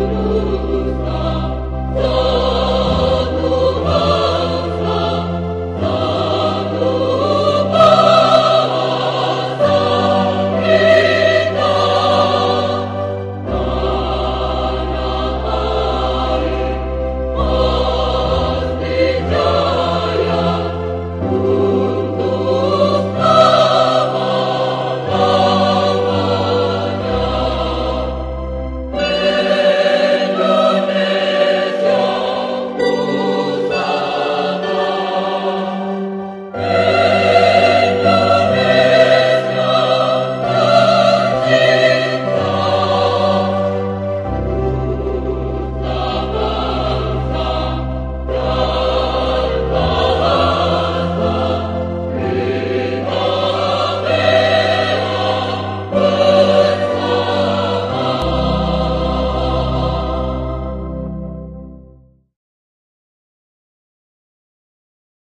Jerusalem.